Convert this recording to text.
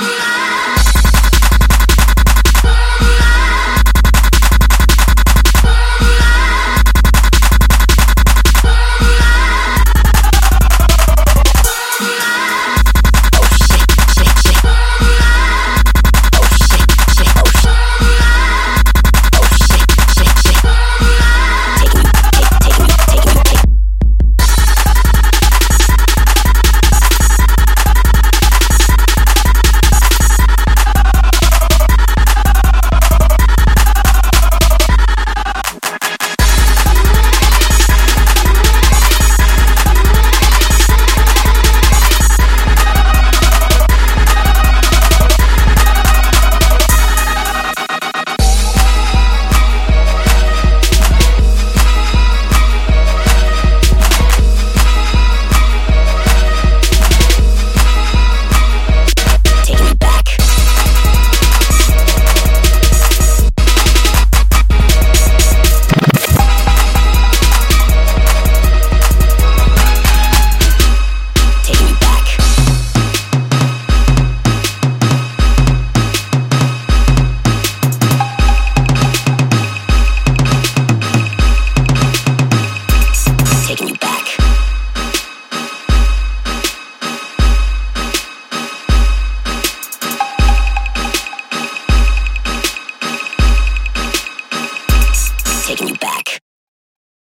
Bye. Back.